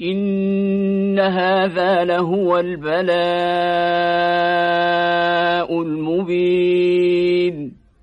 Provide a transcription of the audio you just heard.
إن هذا لهو البلاء المبين